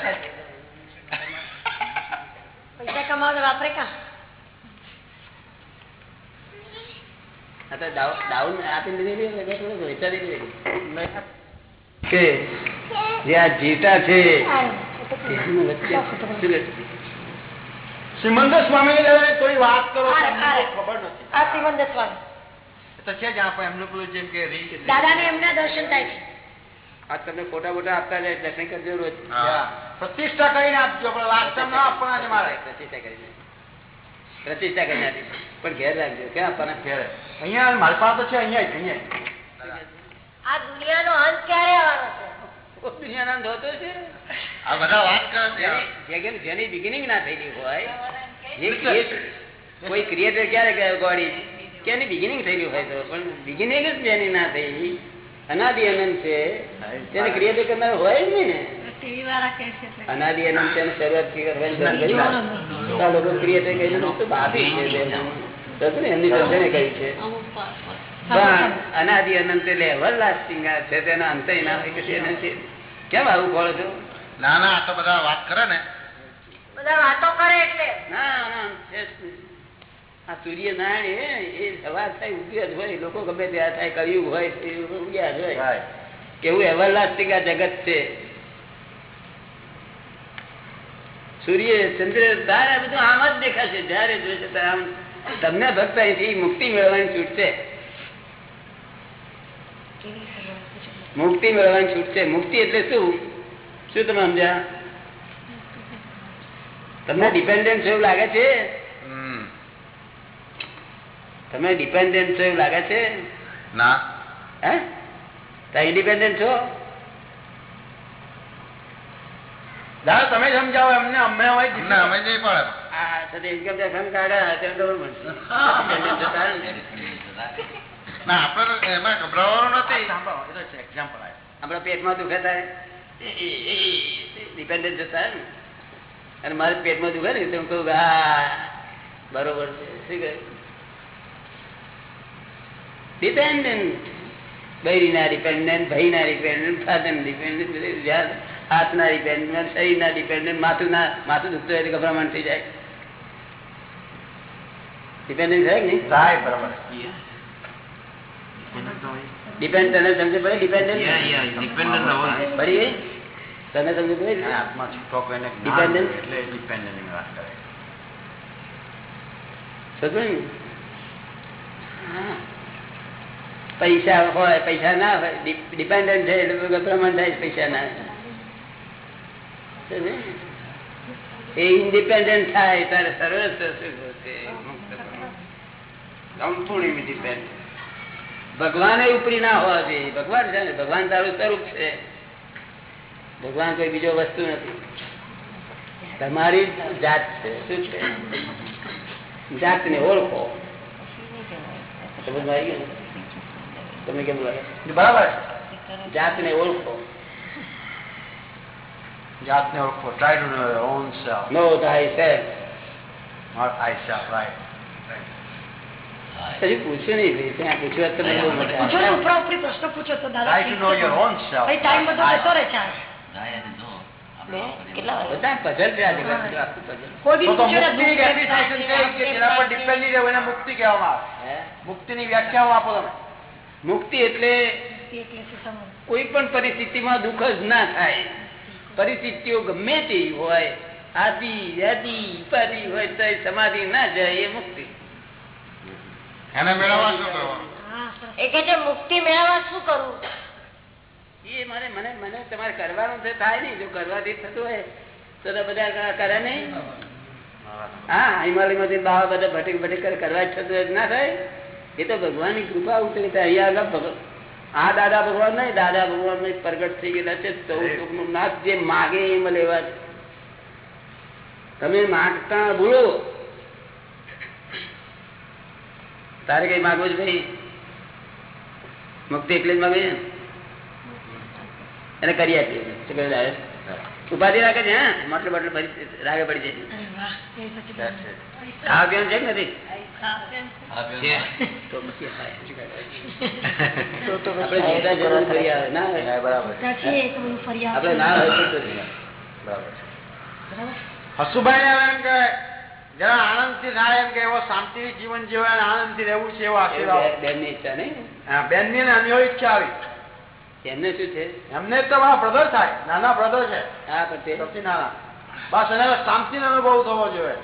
પૈસા કમાવો તો વાપરે કા? તો ડાઉન આપી દીધી એટલે થોડું વેચા દીધેલી. કે જે આ જીતા છે તેની વચ્ચે શું કહે? સિમંદર સ્વામી ને થોડી વાત કરો ખબર નથી. આ શ્રીમંત સ્વામી. તો છે જ આપણે એમનું પેલું જેમ કે રી દાદાને એમના દર્શન થાય છે. આ તમને ફોટા બોટા આપતા જાય દર્શન કરજો રોજ. પ્રતિષ્ઠા કરીને આપજો પણ લાસ્ટ ના આપવાના છે મારે. પ્રતિષ્ઠા કરીને. પ્રતિષ્ઠા કરીને આપીશ. પણ ઘેર રાખજો ક્યાં આપવાના? ઘેરે. અહીંયા મારી પાસે તો છે અહીંયા જ, અહીંયા. આ દુનિયાનો અંત ક્યારે આવવાનો છે? દુનિયાના ધોતો છે? આ બધા વાત કરે છે. જેની- જેની- જેની બિગિનિંગ ના થયેલી હોય કોઈ ક્રિએટર ક્યારે ગયો ગોડી કે એની બિગિનિંગ થયેલી હોય તો? પણ બિગિનિંગ જ જેની ના થઈ અનાદિ અનંત છે. તેને ક્રિએટર કરનાર હોય જ ને? અનાદિ અનંત તેને શરૂઆત કરવાની લોકો ક્રિએટર છે એમની કહી છે? પણ અનાદિ અનંત એટલે everlasting આ છે તેના અંત ના હોય કે નથી કેમ આવું બોલો છો? ના ના આ તો બધા વાત કરે ને. બધા વાતો કરે એટલે. ના ના. આ સૂર્યનારાયણ એ એ સવાર થાય ઉગ્યા જ હોય લોકો ગમે ત્યાં થાય કયું હોય તે ઉગ્યા જ હોય. કેવું એવરલાસ્ટિંગ આ જગત છે. સૂર્ય ચંદ્ર તારે બધું આમ જ દેખાશે. જયારે જોશે ત્યારે આમ. તમને ભક્ત અહીંથી મુક્તિ મેળવવાની છૂટ છે. મુક્તિ મેળવવાની છૂટ છે. મુક્તિ એટલે શું? શું તમે સમજ્યા? તમને ડિપેન્ડન્ટ એવું લાગે છે? તમે ડિપેન્ડન્ટ છો એવું લાગે છે? ના. હે? તમે ઇન્ડિપેન્ડન્ટ છો? દાદા તમે સમજાવો એમને અમને હવે અમે નહીં પડે. ઇન્કમ ટેક્સ અમે કાઢ્યા ત્યારે ખબર પડશે Independent છો તારે ને? ના આપણે એમાં ગભરાવાનું નથી. સાંભળો એ તો એક્ઝામ્પલ આ આપણા પેટમાં દુખે થાય? ડિપેન્ડન્ટ છો તારે ને? અને મારે પેટમાં દુખે ને તો હું કહું હા બરોબર છે શું કહે? ડિપેન્ડન્ટ બૈરીના ડિપેન્ડન્ટ ભાઈના ડિપેન્ડન્ટ ફાધર ડિપેન્ડન્ટ હાથના ડિપેન્ડન્ટ શરીરના ડિપેન્ડન્ટ માથું ના માથું દુખતું હોય તો ગભરામણ થઈ જાય. ડિપેન્ડન્ટ થાય કે નહીં? થાય બરાબર. ડિપેન્ડ તને સમજ પડે ડિપેન્ડન્ટ. પડી તને સમજે પડે આત્મા છૂટો Dependent? એટલે ડિપેન્ડન્ટની વાત કરે પૈસા હોય પૈસા ના હોય ડિપેન્ડન્ટ છે એટલે ગભરામણ થાય પૈસા ના? એ ઇન્ડિપેન્ડન્ટ થાય તારે સરસ. સંપૂર્ણ independent. ભગવાન ઉપરી ના હોવા જોઈએ. ભગવાન છે ને ભગવાન તારું સ્વરૂપ છે. ભગવાન કોઈ બીજો વસ્તુ નથી. તમારી જાત છે. શું છે? ઓળખો. ગયું ને? તમે કેમ બરાબર જાત ને ઓળખો. જાતને ઓળખો. Try to know own self નો થાય છે નોટ આઈ સેલ્ફ પૂછ્યું નહીં ભાઈ ત્યાં પૂછ્યું તો નહીં પૂછો ને ઉપરા ઉપરી પ્રશ્ન પૂછો તો Dada I to know your own self ભાઈ ટાઈમ બધો જતો રહે છે? બધા છે પૂછો ને મુક્તિ કહેવામાં આવે હે? મુક્તિની વ્યાખ્યાઓ આપો તમે મુક્તિ એટલે કોઈ પણ પરિસ્થિતિમાં દુઃખ જ ના થાય પરિસ્થિતિઓ ગમે તે હોય આદિ વ્યાધિ ઉપાધિ હોય તો સમાધિ ના જાય એ મુક્તિ એને મેળવવા શું કરવાનું? એ કે છે મુક્તિ મેળવવા શું કરવું એ મારે મને મને તમારે કરવાનું છે થાય નહીં. જો કરવાથી થતું હોય તો તો બધા કરે નહીં. હા હિમાલયમાંથી બાવા બધા ભટક ભટક કરે કરવા જ થતું હોય ના થાય? એ તો ભગવાનની કૃપા ઉતરી અહીંયા આગળ આ દાદા ભગવાન નહીં દાદા ભગવાન પ્રગટ થઈ ગયેલા છે ચૌદનું નાથ જે માગે એ મળે છે. તમે માગતા ભૂલો. તારે કઈ માગવું છે ભાઈ? મુક્તિ એટલે જ માગવી છે એને કરી આપીએ? ઉપાધિ રાખે છે હા? માટલું બાટલું રાગે પડી જાય. છે નથી? આવે. ના હસુભાઈ જરા આનંદથી થાય એમ કે એવો શાંતિ જીવન જીવવા આનંદથી રહેવું છે એવો આશીર્વાદ. બેનની ઈચ્છા નહીં હા બેનની ને અન્ય ઈચ્છા આવી એમને શું છે? એમને તો મારા બ્રધર થાય નાના બ્રધર છે. હા પછી સૌથી નાના બસ એને શાંતિ નો અનુભવ થવો જોઈએ.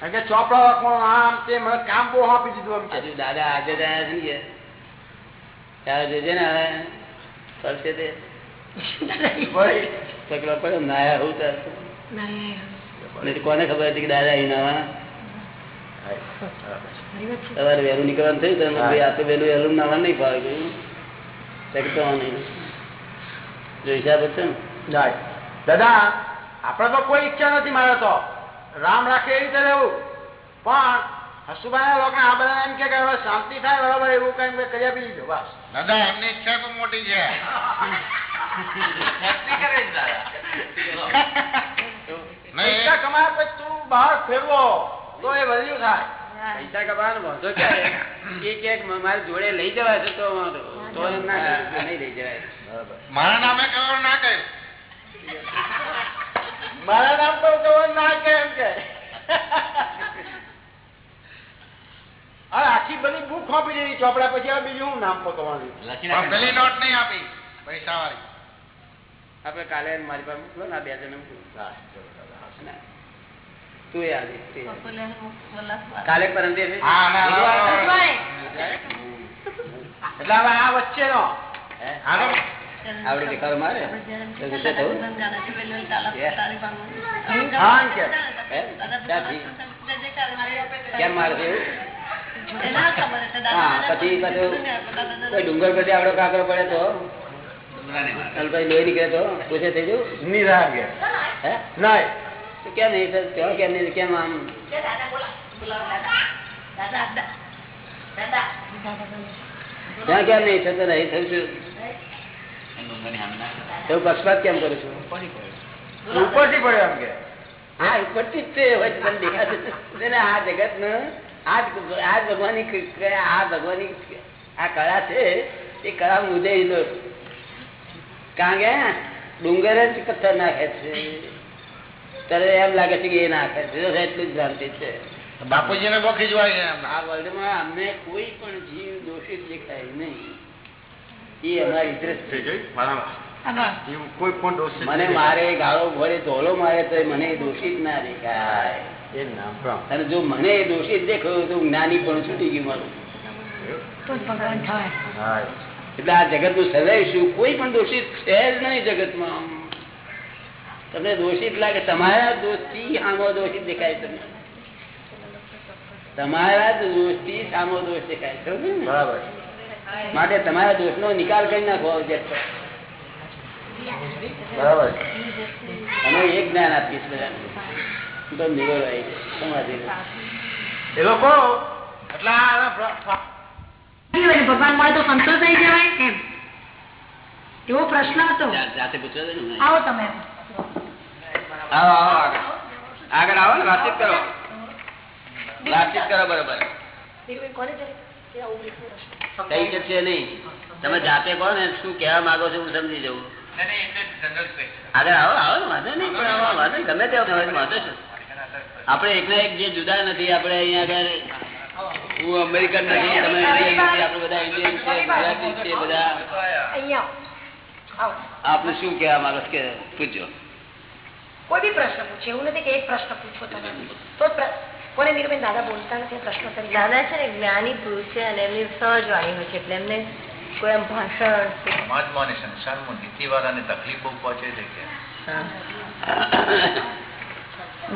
કારણ કે ચોપડા લખવાનું આમ તે મને કામ બહુ આપી દીધું એમ હજુ દાદા આજે જાય છે ને કે ત્યારે જોજે ને હવે. ફરશે તે? પકડવા પડે નાયા હું તાર. કોને ખબર હતી કે દાદા અહીં સવારે વહેલું નીકળવાનું થયું તો આ તો વહેલું વહેલું નાવા નહીં ફાવે ગયું શકતો નહીં. જો હિસાબ છે ને દાદા આપણે તો કોઈ ઈચ્છા નથી મારે તો. રામ રાખે એવી રીતે રહેવું. પણ હસુભાઈ લોકો આ બધા એમ કે શાંતિ થાય બરાબર એવું કઈ કરી આપી દીધું બસ. દાદા એમની ઈચ્છા તો મોટી છે. નહીં પૈસા કમાયા પછી તું બહાર ફેરવો. તો એ વેલ્યુ થાય. પૈસા કમાવાનો વાંધો ક્યારે? ક્યાંક મારી જોડે લઈ જવાય છે તો તો એમ ના નહીં લઈ જવાય. મારા નામે કહેવાનું ના કહ્યું મારા નામ તો કહેવાનું ના કે એમ કે. અરે આખી બધી બુક ખોપી દીધી ચોપડા પછી હવે બીજું હું નામ પકવાનું પેલી નોટ નહીં આપી પૈસા વાળી આપડે કાલે મારી પાસે મૂકલો ને આ બે જણ આજે. કાલે પરમ. એટલે હવે આ વચ્ચે નો આવડે દેખાડો મારે? કેમ મારે પછી કોઈ ડુંગર પછી આવડો કાકરો પડે તો? લોહી નીકળે તો? પૂછે થઈ જવું નિરાહ કે હે? કેમ નહીં સર ત્યાં કેમ નહીં કેમ આમ ત્યાં કેમ નહીં થતો નહીં થયું છું તો પક્ષપાત કેમ કરું છું? ઉપરથી પડ્યો એમ કે. હા ઉપરથી જ છે હોય તો તમને દેખાતું ને આ જગત નો આ ભગવાનની આ ભગવાનની આ કળા છે એ કળા મુજે લો કારણ કે ડુંગર જ પથ્થર નાખે છે. ત્યારે એમ લાગે છે કે એ નાખે છે એટલું જ ભ્રાંતિ છે. બાપુજી ને બોખી એમ. આ વર્લ્ડમાં અમને કોઈ પણ જીવ દોષિત દેખાય નહીં. એ અમારી દ્રષ્ટિ કોઈ પણ દોષિત મને મારે ગાળો ભરે ધોલો મારે તો મને દોષિત ના દેખાય. એ નામ અને જો મને એ દોષિત દેખાયું તો જ્ઞાની પણ છૂટી ગયું મારું. એટલે આ જગતનું સદાઈશું કોઈ પણ દોષિત છે જ નહીં જગતમાં. તમને દોષિત લાગે તમારા દોષથી સામો દોષિત દેખાય તમને. તમારા દોષથી સામો દોષ દેખાય બરાબર. માટે તમારા દોષનો નિકાલ કરી નાખો બરાબર. અમે એક જ્ઞાન આપીશ બધાને. તો નિરોધ આવી સમાધિ એ લોકો ભગવાન મળે તો સંતોષ થઈ જવાય એમ એવો પ્રશ્ન હતો. જાતે પૂછો છો ને આવો તમે. આવો આવો આગળ આવો ને વાતચીત કરો. વાતચીત કરો બરોબર. કઈ જશે નહીં. તમે જાતે કહો ને શું કહેવા માંગો છો હું સમજી જવું આગળ આવો આવો વાંધો નહીં પણ વાંધો ગમે તેવો વાંધો શું. આપણે એકને એક જે જુદા નથી આપણે અહીંયા આગળ હું અમેરિકન નથી તમે આપણે બધા ઇન્ડિયન છે ગુજરાતી છે બધા. આપણે શું કહેવા માંગો છો કે પૂછજો. કોઈ બી પ્રશ્ન પૂછે એવું નથી કે એક પ્રશ્ન પૂછો તમે. તો કોને નીરબેન દાદા બોલતા નથી પ્રશ્ન તરીકે દાદા છે ને જ્ઞાની પુરુષ છે અને એમની સહજ વાણી હોય છે એટલે એમને કોઈ એમ ભાષણ સમાજમાં અને સંસારમાં નીતિવાળાને તકલીફ બહુ પહોંચે છે કે?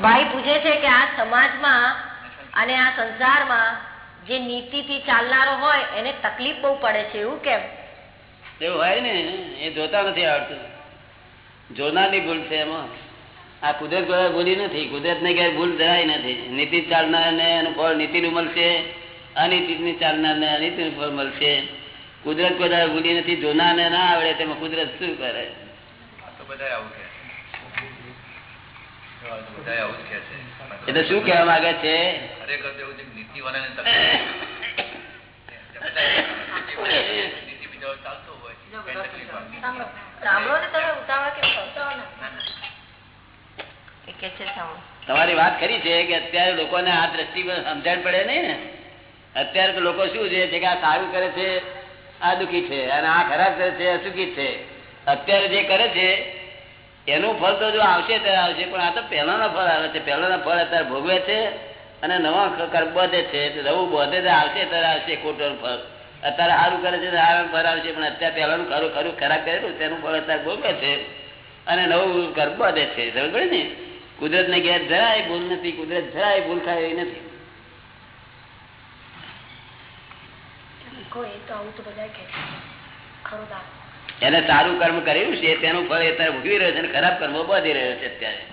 ભાઈ પૂછે છે કે આ સમાજમાં અને આ સંસારમાં જે નીતિથી ચાલનારો હોય એને તકલીફ બહુ પડે છે એવું કેમ? એવું હોય ને એ જોતા નથી આવડતું. જોનારની ભૂલ છે એમાં. આ કુદરત કોઈ ભૂલી નથી. કુદરત ને ક્યારે ભૂલ જરાય નથી. નીતિ ચાલનાર ને એનું ફળ નીતિનું મળશે. અનીતિ ચાલનાર ને અનીતિનું ફળ મળશે. કુદરત કોઈ ભૂલી નથી. જોનાર ને ના આવડે તેમાં કુદરત શું કરે? એટલે શું કેવા માંગે છે? નીતિ બીજા ચાલતો હોય. તમારી વાત ખરી છે કે અત્યારે લોકોને આ દ્રષ્ટિ સમજણ પડે નહીં ને? અત્યારે લોકો શું છે કે આ સારું કરે છે, આ દુઃખી છે, અને આ ખરાબ કરે છે અસુખી છે. અત્યારે જે કરે છે, એનું ફળ તો જો આવશે ત્યારે આવશે, પણ આ તો પહેલાના ફળ આવે છે. પહેલાના ફળ અત્યારે ભોગવે છે, અને નવા કર્મ બધે છે. નવું બધે આવશે ત્યારે આવશે ખોટું ફળ. અત્યારે સારું કરે છે સારું ફળ આવશે, પણ અત્યારે પહેલાનું ખરું ખરું ખરાબ કરેલું તેનું ફળ અત્યારે ભોગવે છે. અને નવું ઘર બધે છે. સમજ ને? કુદરત ને ઘેર જરાય ભૂલ નથી કુદરત જરાય ભૂલ થાય એવી નથી. એને સારું કર્મ કર્યું છે તેનું ફળ અત્યારે ભોગવી રહ્યો છે અને ખરાબ કર્મો બાંધી રહ્યો છે અત્યારે.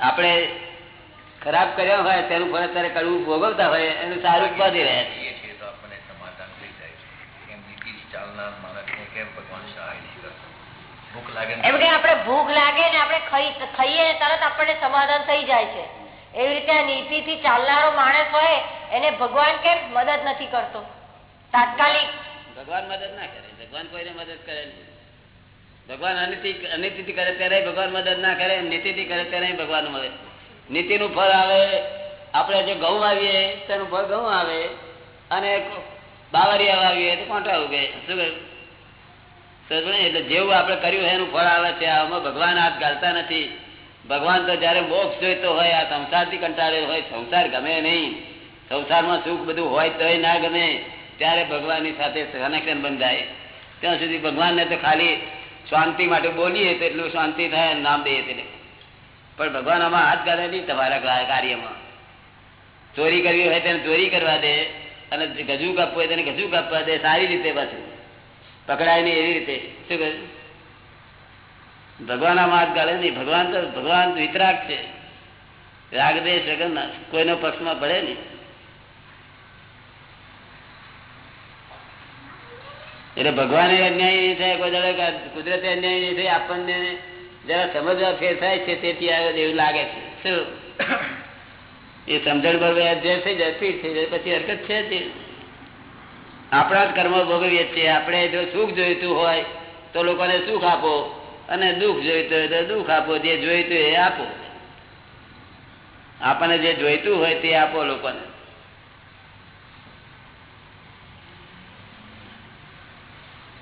આપણે ખરાબ કર્યા હોય તેનું ફળ અત્યારે કરવું ભોગવતા હોય એનું સારું બાંધી રહ્યા છીએ ભૂખ લાગે એમ કે આપણે ભૂખ લાગે ને આપણે ખાઈએ તરત આપણને સમાધાન થઈ જાય છે. એવી રીતે નીતિ થી ચાલનારો માણસ હોય એને ભગવાન કેમ મદદ નથી કરતો. તાત્કાલિક. ભગવાન મદદ ના કરે. ભગવાન કોઈને મદદ કરે ભગવાન અનિતિ અનિતિ કરે ત્યારે ભગવાન મદદ ના કરે નીતિ કરે ત્યારે ભગવાન મળે નીતિનું ફળ આવે આપણે જે ઘઉં આવીએ તેનું ફળ ઘઉં આવે અને બાવરિયા વાવીએ તો કોંટા ઉગે શું કહ્યું? સમજ પડી ને? એટલે જેવું આપણે કર્યું હોય એનું ફળ આવે છે આમાં ભગવાન હાથ ગાલતા નથી. ભગવાન તો જયારે મોક્ષ જોઈતો હોય, આ સંસારથી કંટાળેલો હોય, સંસાર ગમે નહીં. સંસારમાં સુખ બધું હોય તોય ના ગમે, ત્યારે ભગવાનની સાથે કનેક્શન બંધાય. ત્યાં સુધી ભગવાનને તો ખાલી શાંતિ માટે બોલીએ તો એટલું શાંતિ થાય નામ દઈએ તેને. પણ ભગવાન આમાં હાથ ગાલે નહીં તમારા કાર્યમાં. ચોરી કરવી હોય તેને ચોરી કરવા દે, અને ગજુ કાપવું હોય તેને ગજુ કાપવા દે, સારી રીતે પાછું. પકડાય નહીં એવી રીતે. શું કહ્યું ભગવાન આ માર્ગ ગાળે નહીં. ભગવાન તો ભગવાન વિતરાગ છે. રાગદેશ વગરના કોઈનો પક્ષમાં પડે નહીં. એટલે ભગવાન અન્યાય નહીં થાય. કોઈ દાડો કુદરતે અન્યાય નહીં થાય. આપણને જરા સમજવા ફેર થાય છે, તેથી આવે એવું લાગે છે. શું? એ સમજણ બરોબર adjust થઈ જાય પીઠ થઈ જાય, પછી હરકત છે જ. આપણા જ કર્મ ભોગવીએ છીએ. આપણે જો સુખ જોઈતું હોય તો લોકોને સુખ આપો અને દુઃખ જોઈતું હોય તો દુઃખ આપો. જે જોઈતું એ આપો. આપણને જે જોઈતું હોય તે આપો લોકોને.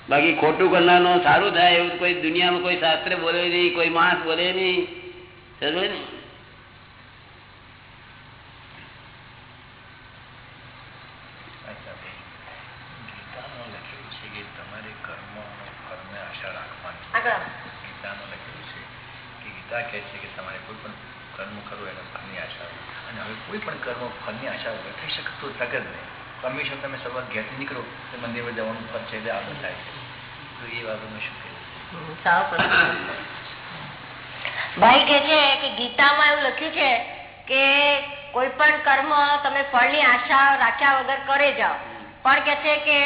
બાકી ખોટું કરનારનું સારું થાય એવું કોઈ દુનિયામાં કોઈ શાસ્ત્ર બોલે નહીં, કોઈ માણસ બોલે નહીં. સમજે ને અચ્છા ભાઈ ગીતામાં લખ્યું છે કે તમારે કર્મ અને ફળને આશા રાખવાની ગીતામાં લખ્યું છે કે ગીતા કહે છે કે તમારે કોઈ પણ કર્મ કરો એને ફળની આશા અને હવે કોઈ પણ કર્મ ફળની આશા વગર થઈ શકતું જગત નહીં હંમેશા તમે સવાર ઘેરથી નીકળો તો મંદિરમાં જવાનું ફળ છે એટલે આગળ થાય છે. તો એ બાબતમાં શું કહેવું ભાઈ કે છે કે ગીતામાં એવું લખ્યું છે કે કોઈ પણ કર્મ તમે ફળની આશા રાખ્યા વગર કરે જાઓ. પણ કે છે કે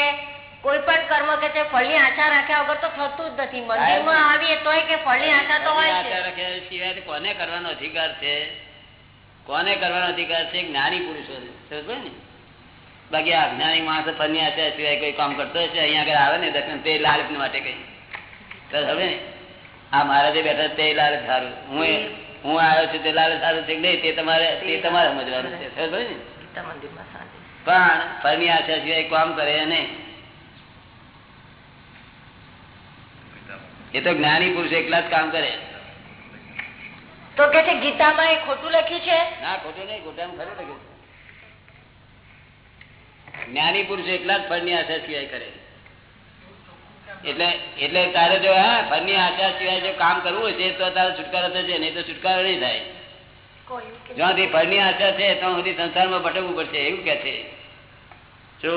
કોઈ પણ કર્મ કે છે ફળની આશા રાખ્યા વગર તો થતું જ નથી. મંદિરમાં આવીએ તોય કે ફળની આશા તો હોય છે. રાખ્યા સિવાય કોને કરવાનો અધિકાર છે? કોને કરવાનો અધિકાર છે? જ્ઞાની પુરુષો ને? બાકી આ જ્ઞાની માણસ ફરની આશા સિવાય કોઈ કામ કરતો હશે? અહીંયા આગળ આવે ને દર્શન તે લાલચ માટે કઈ હવે ને? આ મહારાજે બેઠા તે લાલચ સારું. હું હું આવ્યો છું તે લાલચ સારું છે નહીં? તે તમારે તે તમારે સમજવાનું છે. પણ ફરની આશા સિવાય કામ કરે નહીં. એ તો જ્ઞાની પુરુષ એકલા જ કામ કરે. તો કે છે ગીતામાં એ ખોટું લખ્યું છે? ના ખોટું નહીં ખોટાનું ખરું લખ્યું છે. જ્ઞાની પુરુષ એકલા જ ફળની આશા સિવાય કરે. એટલે એટલે તારે જો હા ફળની આશા સિવાય જો કામ કરવું હોય છે તો તારો છુટકારો થશે નહીં તો છુટકારો નહીં થાય. જ્યાંથી ફળની આશા છે ત્યાં સુધી સંસારમાં ભટકવું પડશે એવું કે છે. જો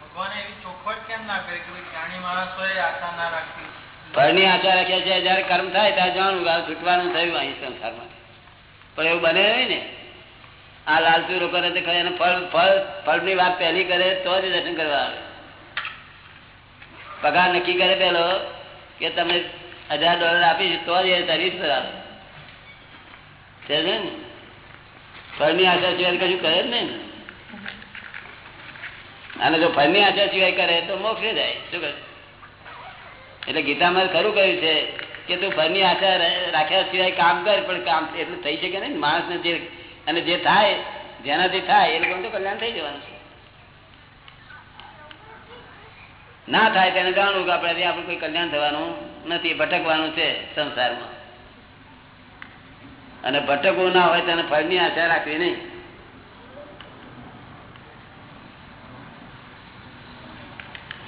ભગવાને એવી ચોખવટ કેમ ના કરી કે જ્ઞાની માણસોએ આશા ના રાખવી? ફળની આશા રાખ્યા છે, જયારે કર્મ થાય ત્યારે જાણવું ગાળ છૂટવાનું થયું અહીં સંસારમાં. પણ એવું બને નહીં ને. આ લાલચુ લોકોને તો ખરે એને ફળ ફળ, ફળની વાત પહેલી કરે તો જ દર્શન કરવા આવે. પગાર નક્કી કરે પેલો કે તમે હજાર ડોલર આપીશ તો જ એ સર્વિસ કરાવે સમજે ને. ફળની આશા સિવાય કશું કરે જ નહીં અને જો ફળની આશા સિવાય કરે તો મોક્ષે જાય. શું કરે? એટલે ગીતામાં ખરું કહ્યું છે કે તું ઘરની આશા રાખ્યા સિવાય કામ કર, પણ કામ એટલું થઈ શકે ને માણસને જે, અને જે થાય, જેનાથી થાય, એ લોકોને કલ્યાણ થઈ જવાનું છે. ના થાય તેને જાણવું કે આપણે આપણું કોઈ કલ્યાણ થવાનું નથી, ભટકવાનું છે સંસારમાં. અને ભટકવું ના હોય તેને ફળની આશા રાખવી નહીં કહ્યું બી તમે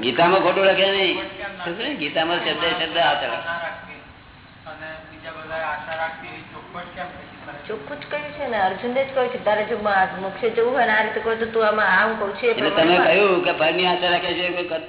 ગીતામાં ખોટું લખે નહીં? ગીતામાં શબ્દ શબ્દ ચોખ્ખું જ કહ્યું છે ને. અર્જુન જ કહ્યું છે તારે જો મા- મોક્ષે જવું હોય ને આ રીતે કહ્યું તો તું આમાં આમ કઉ છું તમે. કહ્યું કે ફળની આશા રાખે છે કોઈ કર-